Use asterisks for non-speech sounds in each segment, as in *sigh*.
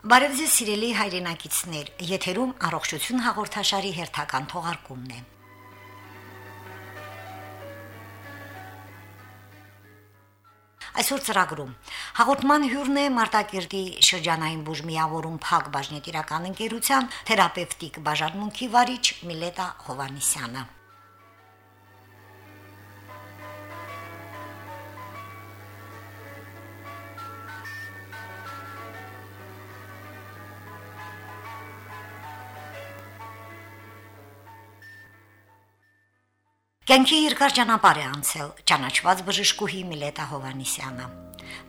Բարև ձեզ սիրելի հայրենակիցներ, եթերում առողջություն հաղորդաշարի հերթական թողարկումն է։ Այսօր ծրագրում. հաղորդման հյուրն է Մարտակերտի շրջանային բուժմիավորում Փակ բաժնետիրական ընկերության թերապևտիկ բաժանմունքի վարիչ Միլետա Հովանիսյանը։ Կյանքի երկար ճանապարհ է անցել ճանաչված բժշկուհի Միլետա Հովանիսյանը։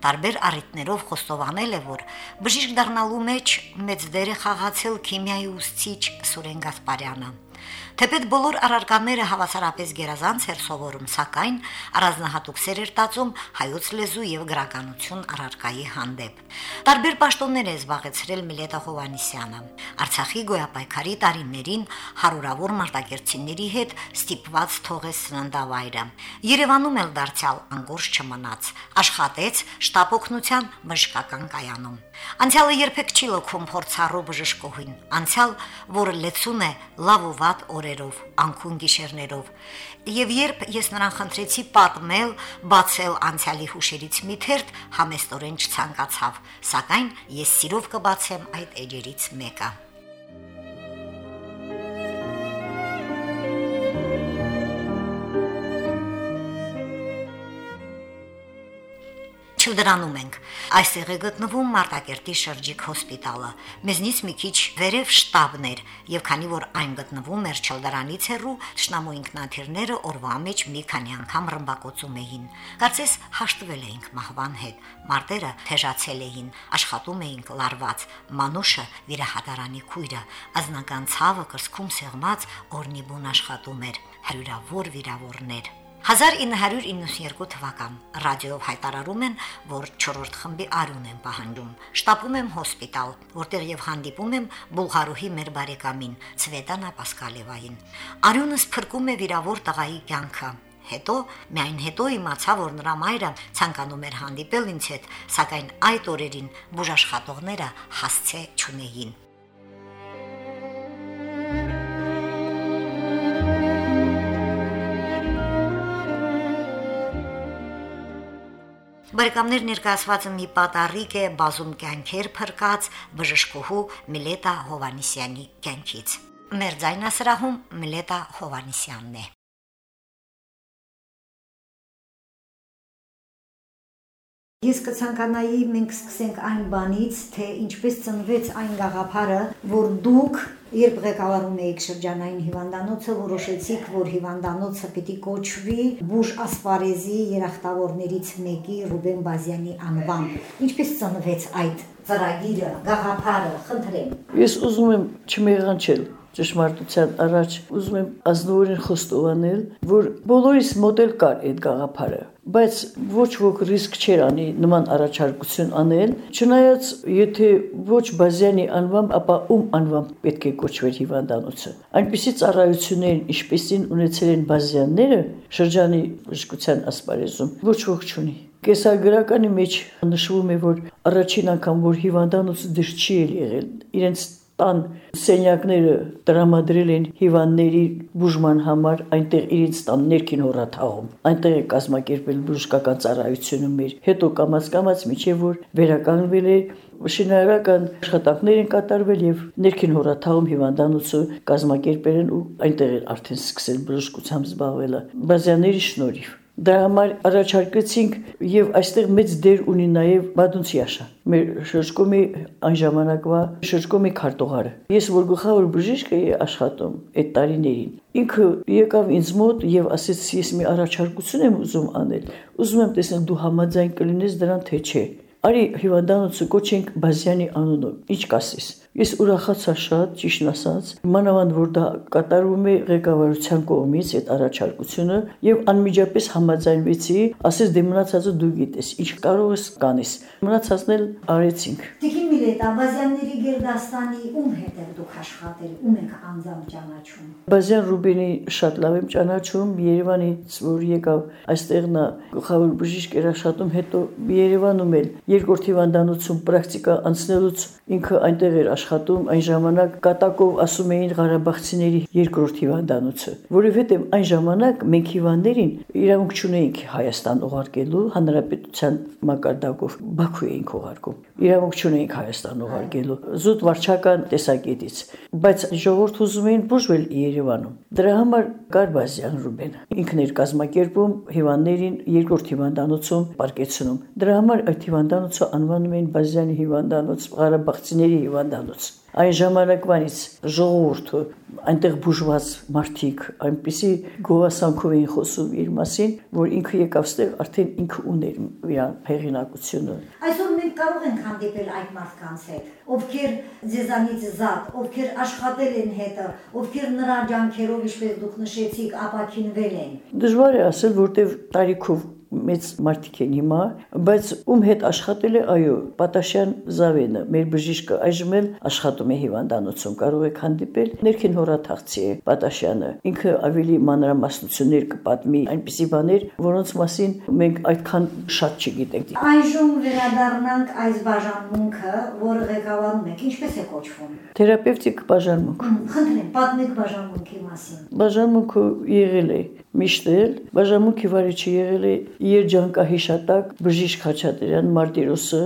Տարբեր առիթներով խոստովանել է, որ բժիշկ դառնալու մեջ մեծ դեր է խաղացել քիմիայի ուսուցիչ Սուրեն Գասպարյանը։ Թեպետ բոլոր առարկաները հավասարապես գերազանց էր սովորում, սակայն առանձնահատուկ սեր էր տածում հայոց լեզու եւ գրականություն առարկայի հանդեպ։ Տարբեր պաշտոններ է զբաղեցրել Միլետա Հովանիսյանը։ Արցախի գոյապայքարի տարիներին հարյուրավոր մարտակերտցիների հետ ստիպված թողեց սննդավայրը։ Երևանում էլ դարձյալ անգորժ չմնաց, աշխատեց շտապօգնության բժշկական կայանում։ Անցյալը երբեք չի լքում փորձառու բժշկուհին, անցյալ, որը լեցուն է լավ ու վատ օրերով, անքուն գիշերներով։ Եվ երբ ես նրան խնդրեցի պատմել, բացել անցյալի հուշերից մի թերթ, համեստորեն չցանկացավ, սակայն ես սիրով կբացեմ այդ էջերից մեկը։ Չլդրանում ենք։ Այստեղ է գտնվում Մարտակերտի շրջիկ հոսպիտալը։ Մեզնից մի քիչ վերև շտաբն էր, եւ քանի որ այն գտնվում էր Չլդրանից հեռու, ճշնամու ինքնաթիռները օրվա մեջ մի քանի անգամ ռմբակոծում էին։ Կարծես հաշտվել էինք մահվան հետ։ Մարտերը թեժացել էին, աշխատում էինք լարված։ Մանուշը վիրահատարանի քույրը, ազնական ցավը կրսկում սեղմած օրնի բուն աշխատում էր։ Հրյուրավոր վիրավորներ 1992 թվական ռադիոյով հայտարարում են, որ 4-րդ խմբի արյուն են պահանջում։ Շտապում եմ հոսպիտալ, որտեղ եւ հանդիպում եմ Բուլղարուհի մեր բարեկամին Ցվետանա Պասկալևային։ Արյունս փրկում է վիրավոր տղայի կյանքը։ Հետո, միայն հետո իմացա, որ նրա մայրը ցանկանում էր հանդիպել ինձ հետ, սակայն այդ օրերին բուժաշխատողները հասցե չունեին։ Բարեկամներ ներկայացված մի պատարիկ է բազում կյանքեր փրկած բժշկուհու Միլետա Հովանիսյանի կյանքից։ Մեր ձայնասրահում Միլետա Հովանիսյանն է։ Ես կցանկանայի մենք սկսենք այն բանից, թե ինչպես ծնվեց այն գաղափարը, որ դուք երբ ղեկավարում էիք շրջանային հիվանդանոցը, որոշեցիք, որ հիվանդանոցը պիտի կոչվի Բուժ ասպարեզի երախտավորներից մեկի Ռուբեն Բազյանի անվամբ։ Ինչպես ծնվեց այդ ծրագիրը, գաղափարը, խնդրեմ։ Ես ուզում եմ չմեղանչել ճշմարտության առաջ ուզում եմ ազնվորեն խոստովանել, որ բոլորիս մոդել կար այդ գաղափարը, բայց ոչ ոք ռիսկ չեր անի նման առաջարկություն անել, չնայած եթե ոչ Բազյանի անվամբ, ապա ում անվամբ պետք է կոչվեր հիվանդանոցը։ Այնպիսի ծառայություններ, ինչպեսին ունեցել են Բազյանները շրջանի բժշկության ասպարեզում, ոչ ոք չունի։ Կեսագրականի մեջ նշվում է, որ առաջին անգամ որ հիվանդանոցը դեռ չի եղել, իրենց տան սենյակները տրամադրել են հիվանդների բուժման համար այնտեղ իրենց տան ներքին հորաթաղում այնտեղ է կազմակերպել բժշկական ծառայությունը մեր հետո կամած-կամած միջև որ վերականգնվել է շինարարական աշխատանքներ են կատարվել եւ ներքին հորաթաղում հիվանդանոցը կազմակերպել են ու այնտեղ արդեն սկսել բժշկությամբ զբաղվելը բազյաների շնորհիվ Դրա համար առաջարկեցինք եւ այստեղ մեծ դեր ունի նաեւ Բադունցիաշը։ Մեր շրջկոմի այն ժամանակվա շրջկոմի քարտուղարը։ Ես որ գլխավոր բժիշկ էի աշխատում այդ տարիներին։ Ինքը եկավ ինձ մոտ եւ ասեց ես մի առաջարկություն եմ ուզում անել։ Ուզում եմ տեսնել դու համաձայն կլինես դրան թե չէ։ Արի հիվանդանոցը կոչենք Բազյանի անունով։ Ինչ կասես։ Ես ուրախացա շատ, ճիշտ ասած, մանավանդ որ դա կատարվում է ղեկավարության կողմից այդ առաջարկությունը եւ անմիջապես համաձայնվեցի, ասես դե մնացածը դու գիտես, ինչ կարող ես կանես։ Մնացածն էլ արեցինք։ Տիկին Միլետ, Աբազյանների Գերդաստանի ում հետ եք դուք աշխատել, ում եք անձամբ ճանաչում։ Բազյան Ռուբինի շատ լավ եմ ճանաչում Երևանից, որ եկավ այստեղ նա գլխավոր բժիշկ էր աշխատում, հետո Երևանում էլ երկրորդ հիվանդանոցում պրակտիկա անցնելուց ինքը այնտեղ էր աշխատում, այն ժամանակ կատակով ասում էին Ղարաբաղցիների երկրորդ հիվանդանոցը, որովհետև այն ժամանակ մենք հիվանդներին իրավունք չունեինք Հայաստան ուղարկելու հանրապետության մակարդակով Բաքու էինք ուղարկում։ Իրավունք չունեինք Հայաստան ուղարկելու զուտ վարչական տեսակետից, բայց ժողովուրդ ուզում էին բուժվել Երևանում։ Դրա համար Կարբազյան Ռուբեն ինքն էր կազմակերպում հիվանդներին երկրորդ հիվանդանոցում պարկեցնում։ Դրա համար այդ հիվանդանոցը անվանում էին Բազյանի հիվանդանոց, Ղարաբաղցիների հիվանդանոց այն ժամանակվանից ժողովուրդը այնտեղ բուժված մարդիկ այնպիսի գովասանքով էին խոսում իր մասին, որ ինքը եկավ ստեղ արդեն ինքը ուներ իր հեղինակությունը։ Այսօր մենք կարող ենք հանդիպել այդ մարդկանց հետ, ովքեր ձեզանից զատ, ովքեր աշխատել են հետը, ովքեր նրա ջանքերով, ինչպես դուք նշեցիք, ապակինվել են։ Դժվար է ասել, որտեվ տարիքով մեծ մարդիկ են հիմա, բայց ում հետ աշխատել է, այո, Պատաշյան Զավենը, մեր բժիշկը այժմ էլ աշխատում է հիվանդանոցում, կարող եք հանդիպել։ Ներքին հորաթաղցի է Պատաշյանը։ Ինքը ավելի մանրամասնություններ կպատմի, այնպիսի բաներ, որոնց մասին մենք այդքան շատ չգիտենք։ Այժմ վերադառնանք այս բաժանմունքը, որը ղեկավարում եք, ինչպես է կոչվում։ Թերապևտիկ բաժանմունք։ Խնդրեմ, պատմեք բաժանմունքի մասին։ Բաժանմունքը եղել է միշտ էլ բաժանմունքի վարիչը եղել է երջանկահիշատակ բժիշկ Խաչատրյան Մարտիրոսը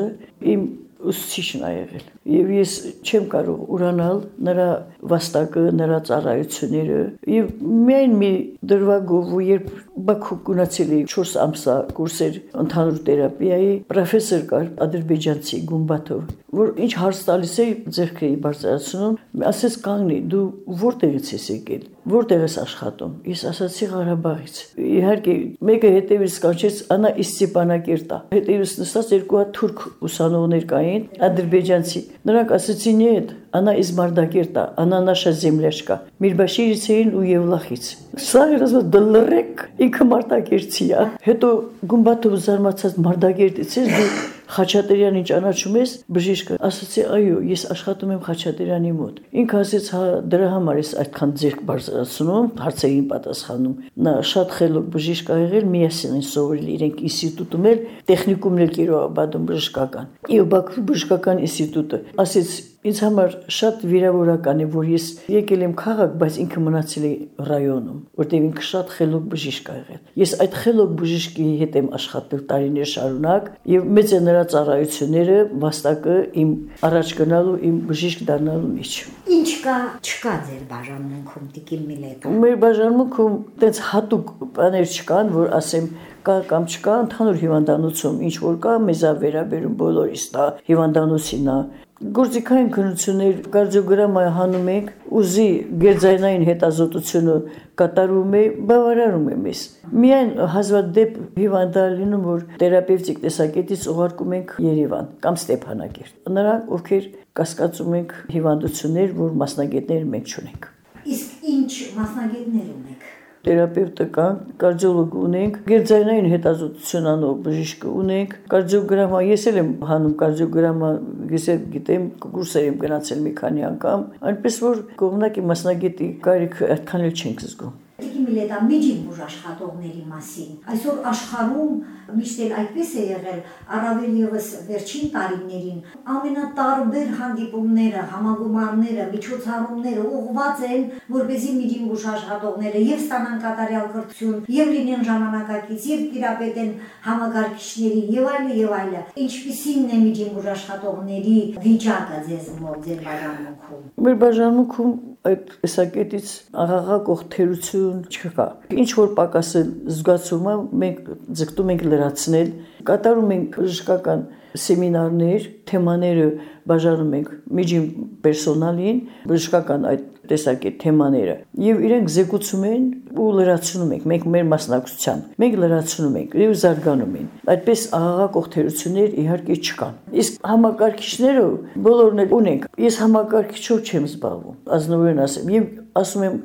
իմ ուսուցիչն ա եղել եւ ես չեմ կարող ուրանալ նրա վաստակը, նրա ծառայությունները եւ միայն մի դրվագով ու երբ Բաքու գնացել էի 4 ամսա կուրսեր ընդհանուր թերապիայի պրոֆեսոր կար ադրբեջանցի Գումբաթով որ ինչ հարց տալիս էի ձերքը բարձրացնում ասես կանգնի դու որտեղից ես եկել որտեղ ես աշխատում ես ասացի Ղարաբաղից իհարկե մեկը հետևից կանչեց անա Իսցիպանակերտա հետևից նստած երկու հատ թուրք ուսանողներ կային ադրբեջանցի նրանք ասեցին այդ она из Мардагерта, она наша земляшка։ Միրբաշիրից ու Եվլախից։ Սա երազը դլրեք ինքը Մարտակերտցի է։ Հետո Գումբաթով զարմացած Մարտակերտից ես դու Խաչատրյանին ճանաչում ես բժիշկը ասացի այո ես աշխատում եմ Խաչատրյանի մոտ ինքը ասեց հա դրա համար ես այդքան ձերք բարձրացնում հարցերին պատասխանում նա շատ խելոք բժիշկ ա եղել միասին են սովորել իրենք ինստիտուտում էլ տեխնիկումն էլ Կիրովաբադում բժշկական եւ Բաքվի բժշկական ինստիտուտը ասեց Ինձ համար շատ վիրավորական է, որ ես եկել եմ քաղաք, բայց ինքը մնացել է ռայոնում, որտեղ ինքը շատ խելոք բժիշկ ա եղել։ Ես այդ խելոք բժիշկի հետ եմ աշխատել տարիներ շարունակ եւ մեծ է նրա ծառայությունները, վաստակը իմ առաջ գնալու, իմ բժիշկ դառնալու մեջ։ Ինչ կա, չկա ձեր բաժանմունքում Տիկին Միլետը։ Մեր բաժանմունքում տենց հատուկ բաներ չկան, որ ասեմ կա կամ չկա ընդհանուր հիվանդանոցում ինչ որ կա մեզ վերաբերում բոլորիս դա հիվանդանոցին է Գործիքային քննություններ կարդիոգրամա հանում ենք, ուզի գերձայնային հետազոտությունը կատարում է, բավարարում է մեզ։ Միայն հազվադեպ հիվանդալ լինում, որ թերապևտիկ տեսակետից ուղարկում ենք Երևան կամ Ստեփանակերտ։ Նրանք, ովքեր կասկածում ենք հիվանդություններ, որ մասնագետներ մենք չունենք։ Իսկ ինչ մասնագետներ ունեք թերապևտը կան, կարդիոլոգ ունենք, գերձայնային հետազոտություն անող բժիշկ ունենք, կարդիոգրամա, ես էլ եմ հանում կարդիոգրամա, ես էլ գիտեմ, կուրսեր եմ գնացել մի քանի անգամ, այնպես որ կողմնակի մասնագետի կարիք այդքան էլ չենք զգում։ Տիկի Միլետա միջին բուժ աշխատողների մասին։ Այսօր աշխարհում միշտ էլ այդպես է եղել, առավել եւս վերջին տարիներին ամենատարբեր հանդիպումները, համագումարները, միջոցառումները ուղղված են, որպեսզի միջին բուժ աշխատողները եւ ստանան կատարյալ կրթություն, եւ լինեն ժամանակակից, եւ տիրապետեն համագարկիչներին եւ այլը եւ այլը։ Ինչպիսին է միջին բուժ աշխատողների վիճակը ձեզ մոտ ձեր բաժանմունքում։ Մեր բաժանմունքում այդ տեսակետից աղաղակող թերություն չկա։ Ինչ որ պակասը զգացումը մենք ձգտում ենք լրացնել կատարում ենք բժշկական սեմինարներ, թեմաները բաժանում ենք միջին պերսոնալին, բժշկական այդ տեսակի թեմաները եւ իրենք զեկուցում են ու լրացնում ենք մենք մեր մասնակցությամբ մենք լրացնում ենք եւ զարգանում են այդպես աղաղակ օգտերություններ իհարկե չկան իսկ համակարգիչները բոլորն էլ ունենք ես համակարգիչով չեմ զբաղվում ազնվորեն ասեմ եւ ասում եմ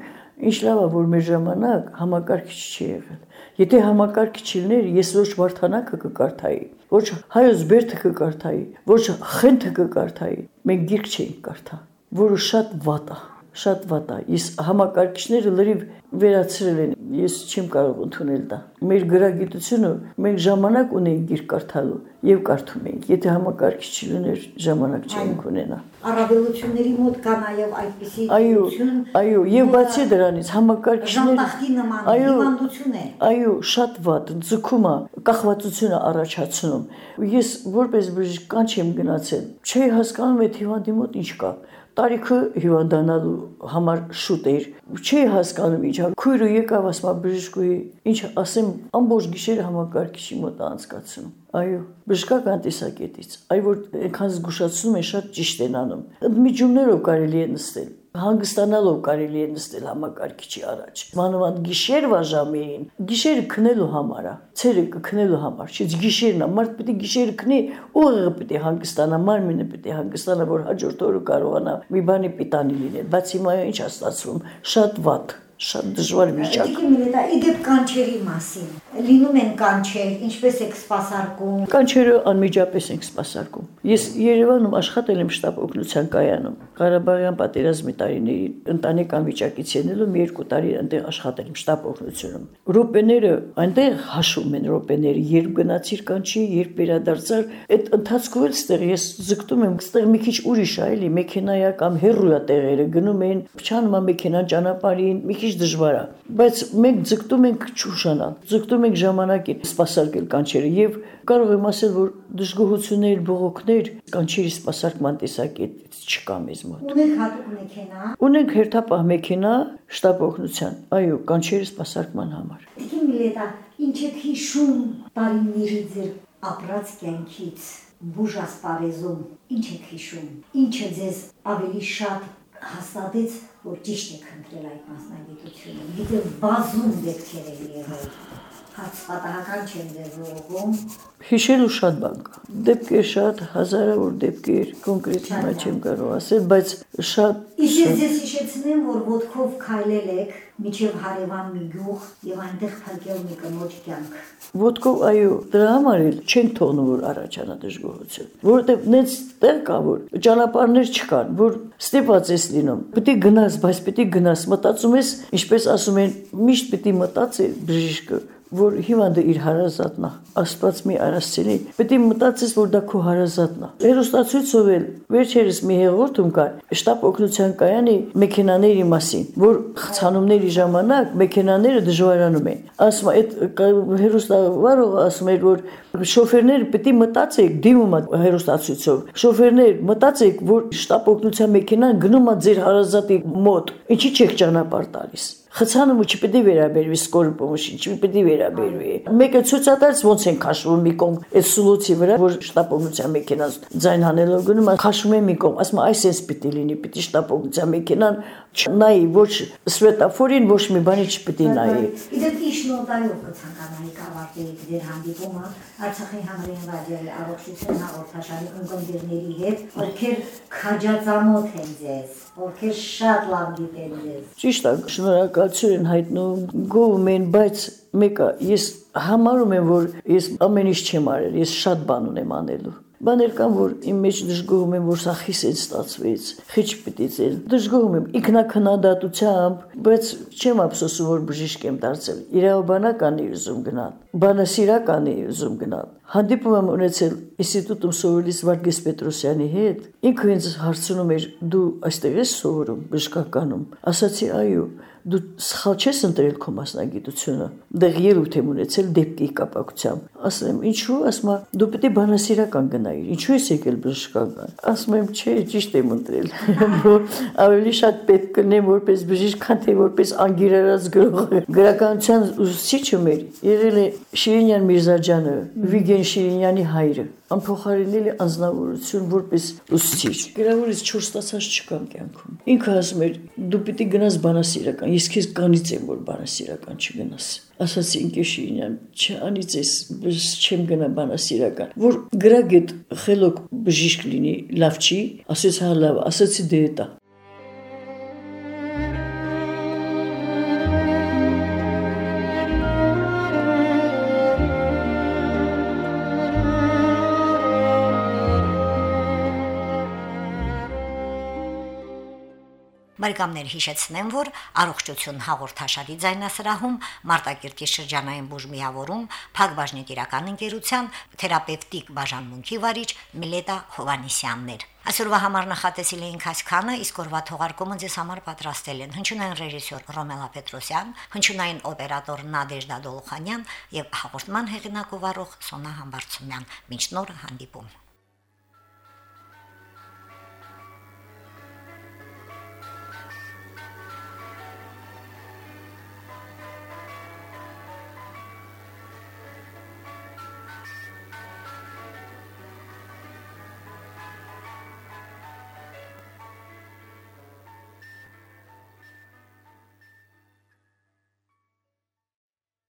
ինչ լավ որ մեր ժամանակ համակարգիչ չի եղել Եթե համակարգիչ լիներ, ես ոչ Վարդանակը կկարդայի, ոչ հայոց բերդը կկարդայի, ոչ խենթը կկարդայի։ Մենք գիրք չէինք կարդա, որը շատ վատ է շատ վատ է։ Ես համակարգիչները լրիվ վերացրել են։ Ես չեմ կարող ընդունել դա։ Մեր գրագիտությունը մենք ժամանակ ունենք գիրք կարդալու եւ կարդում ենք։ Եթե համակարգիչ չլիներ, ժամանակ չենք ունենա։ Առավելությունների մոտ կա նաեւ այդպիսի Այո, այո, եւ բացի դրանից համակարգիչները այո, հիվանդություն է։ Այո, շատ վատ, ձգում է, կախվածությունը առաջացնում։ Ես որպես բժիշկ կանչ եմ գնացել։ Չի հասկանում այդ հիվանդի մոտ ինչ կա տարիքը հիվանդանալու համար շուտ էր։ Չի հասկանում ինչա։ Քույրը եկավ ասма բժշկուի, ինչ ասեմ, ամբողջ գիշերը համակարգիչի մոտ անցկացնում։ Այո, բժշկական տեսակետից։ Այ որ այնքան զգուշացնում է շատ ճիշտ են անում։ Միջումներով կարելի է նստել հանգստանալով կարելի է նստել համակարգիչի առաջ։ Մանավանդ գիշերվա ժամերին, գիշերը քնելու համար է, ցերը քնելու համար, չէ՞ գիշերն է, մարդ պետք է գիշերը քնի, ուղեղը պետք է հանգստանա, մարմինը պետք է հանգստանա, որ հաջորդ օրը կարողանա մի բանի պիտանի լինել։ Բայց հիմա ինչ է ստացվում, շատ վատ շատ դժվար վիճակ։ միլետա իդեպ կանչերի մասին։ Լինում են կանչեր, ինչպես եք սպասարկում։ Կանչերը անմիջապես ենք սպասարկում։ Ես Երևանում աշխատել եմ շտաբ օգնության կայանում։ Ղարաբաղյան պատերազմի տարիներին ընտանեկան վիճակից ելնելու մի երկու տարի այնտեղ աշխատել եմ շտաբ օգնությունում։ Ռոպեները այնտեղ հաշվում են ռոպեները, երբ գնացիր կանչի, երբ վերադարձար, այդ ընթացքում էլ ստեղ ես զգտում եմ, ստեղ մի քիչ ուրիշ է, էլի մեքենայա կամ հերրույա տեղերը գնում են, փչանում է մեքենան ճանապարհին, մի քիչ քիչ դժվար է, բայց մենք ձգտում ենք չուշանալ, ձգտում ենք ժամանակին սпасարկել կանչերը եւ կարող եմ ասել, որ դժգոհություններ, բողոքներ կանչերի սпасարկման տեսակետից չկա մեզ մոտ։ Ունենք հատուկ մեքենա։ Ունենք հերթապահ մեքենա շտաբ օգնության, այո, կանչերի սпасարկման համար։ Իքին միլետա, ինչ եք հիշում տարիների ձեր ապրած կյանքից բուժասպարեզում, ինչ եք հիշում, ինչը ձեզ ավելի շատ հաստատեց, որ ճիշտ եք ընտրել այդ մասնագիտությունը։ Գիտեմ, բազում դեպքեր է եղել։ պատահական չեմ ձեզ ուղղում։ Հիշելու շատ բան կա։ Դեպքեր շատ, հազարավոր դեպքեր, կոնկրետ հիմա չեմ կարող ասել, բայց շատ Իսկ ես հիշեցնեմ, որ ոդկով քայլել եք միջև հարևան մի գյուղ եւ այնտեղ փակել մի կնոջ կյանք։ Ոտքով այո, դրա համար էլ չեն թողնում որ առաջանա դժգոհություն, որովհետև նենց տեղ կա որ ճանապարհներ չկան, որ ստիպված ես լինում։ Պետք է գնաս, բայց պետք է գնաս, մտածում ես, ինչպես ասում են, միշտ պետք է մտածի բժիշկը, որ հիվանդը իր հարազատն է, աստված մի արասցենի, պետք է մտածես, որ դա քո հարազատն է։ Հերոստացույցով էլ վերջերս մի հեղորդում կար շտաբ օգնության կայանի մեքենաների մասին, որ խցանումների ժամանակ մեքենաները դժվարանում են։ Ասում է, այդ հերոստավարողը ասում էր, որ շոֆերները պետք է մտածեք դիմում հերոստացույցով։ Շոֆերներ մտածեք, որ շտաբ օգնության մեքենան գնում է ձեր հարազատի մոտ։ Ինչի՞ չեք ճանապարհ տալիս խցանումը չպետք է վերաբերվի սկորի պոմոշին, չպետք է վերաբերվի։ Մեկը ցույցատած ոնց են քաշվում մի կողմ այդ սուլոցի վրա, որ շտապողության մեքենան ձայն հանելով գնում, քաշվում է մի կողմ, ասում այս էս պիտի լինի, պիտի շտապողության մեքենան չնայի ոչ սվետաֆորին, ոչ մի բանի չպիտի նայի։ Իդեպ իշ նոտայով կցանկանայի կավարտեի դեր հանդիպումը Արցախի հանրային ռադիոյի առողջություն հաղորդաշարի ընկերների հետ, ովքեր քաջածանոթ են ձեզ, ովքեր շատ լավ գիտեն ձեզ։ Ճիշտ է, շնորհակալություն են հայտնում, գովում են, բայց մեկը ես համարում եմ, որ ես ամեն ինչ չեմ արել, ես շատ բան ունեմ անելու Բաներ կան, որ իմ մեջ դժգոհում եմ, որ սա խիս է ստացվեց, խիչ պիտի ծել։ Դժգոհում եմ ինքնակնադատությամբ, բայց չեմ ափսոսում, որ բժիշկ եմ դարձել։ Իրավաբանական է ուզում գնալ, բանասիրական է ուզում գնալ։ Հանդիպում եմ ունեցել ինստիտուտում սովորելիս Վարգես Պետրոսյանի հետ։ Ինքը ինձ հարցնում էր՝ դու այստեղ ես սովորում բժշկականում։ Ասացի՝ այո դու սխալ չես ընտրել քո մասնագիտությունը դեղ ելույթ եմ ունեցել դեպքի կապակցությամբ ասեմ ինչու ասում դու պետք է բանասիրական գնայիր ինչու ես եկել բժշկական ասում եմ չէ ճիշտ եմ ընտրել *laughs* որ ավելի շատ պետք կնեմ որպես բժիշկ քան թե որպես անգիրարած գրող գրականության ուսուցիչը մեր եղել է Շիրինյան Միրզաջանը, Վիգեն Շիրինյանի հայրը, անփոխարինելի անznավորություն որպես ուսուցիչ։ Գրավորից 4 ստացած չկան կյանքում։ Ինքը ասում էր՝ դու պիտի գնաս բանասիրական, ես քեզ կանից եմ որ բանասիրական չգնաս։ Ասացի ինքը Շիրինյան, չանից ես, չեմ գնա բանասիրական։ Որ գրագետ խելոք բժիշկ լինի, լավ չի, ասեց հա լավ, ասացի դե դա։ Բարեկամներ հիշեցնեմ, որ առողջություն հաղորդաշարի ձայնասրահում Մարտակերտի շրջանային բուժմիավորում Փակbaşնի տիրական ընկերության թերապևտիկ բաժանմունքի վարիչ Միլետա Հովանիսյաններ։ Այսօրվա համար նախատեսել էինք այսքանը, իսկ օրվա թողարկումը ձեզ համար պատրաստել են հնչյունային ռեժիսոր Ռոմելա Պետրոսյան, հնչյունային օպերատոր Նադեժդա Դոլխանյան եւ հաղորդման հեղինակ ու վարող Սոնա Համբարձումյան։ Մինչ նոր հանդիպում։